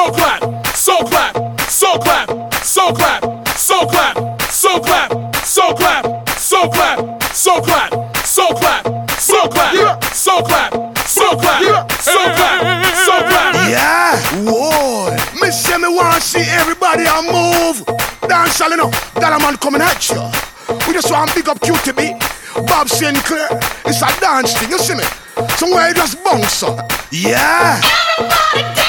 so clap, so clap, so clap, so clap, so clap, so clap, so clap, so clap, so clap, so clap, so clap, so clap, so clap, so clap, so clap. Yeah, whoa. Me say me want see everybody a move. Dance all enough. That a man coming at you. We just want big up QTB. Bob Sinclar. It's a dance thing, you see me? Somewhere you just bounce up. Yeah. Everybody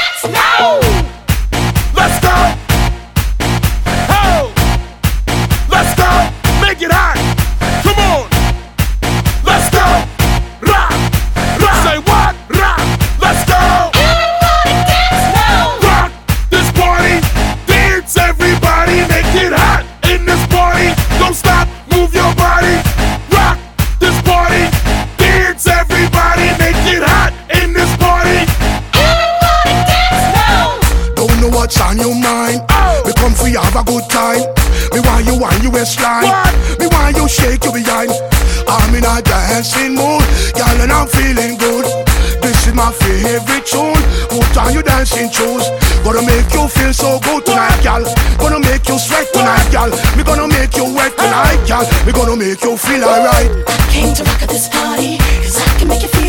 a good time. Me want you on your waistline. Me want you shake your behind. I'm in a dancing mood, girl, and I'm feeling good. This is my favorite tune. Put on your dancing shoes. Gonna make you feel so good tonight, girl. Gonna make you sweat tonight, girl. Me gonna make you wet tonight, girl. Me gonna make you feel alright. I Came to rock at this party, cause I can make you feel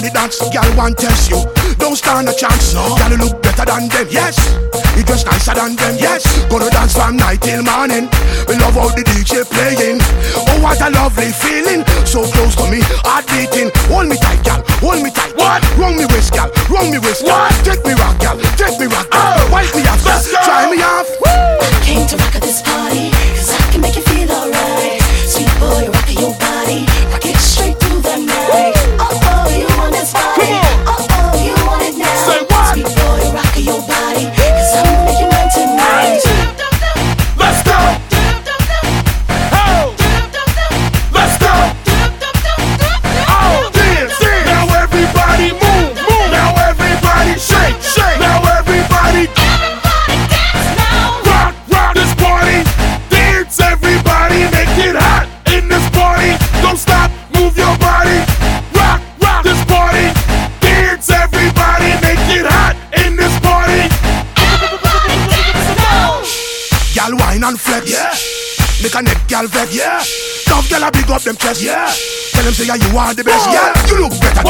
the hottest thing in the dance, girl want test you. Don't stand a chance, no. Girl you look better than them, yes. You dress nicer than them, yes. Gonna dance from night till morning. We love how the DJ playing. Oh what a lovely feeling, so close to me, heart beating. Hold me tight, girl, hold me tight. What? Wrong me waist, girl, wrong me waist, girl. What? Take me rock, girl, take me rock, girl. Oh. Wipe me off, girl. Try me Girl wine and flex. Yeah. Make a neck girl vex. Yeah. Tough girl a big up them chest. Yeah. Tell them say yeah, you are the best. Yeah. You look better.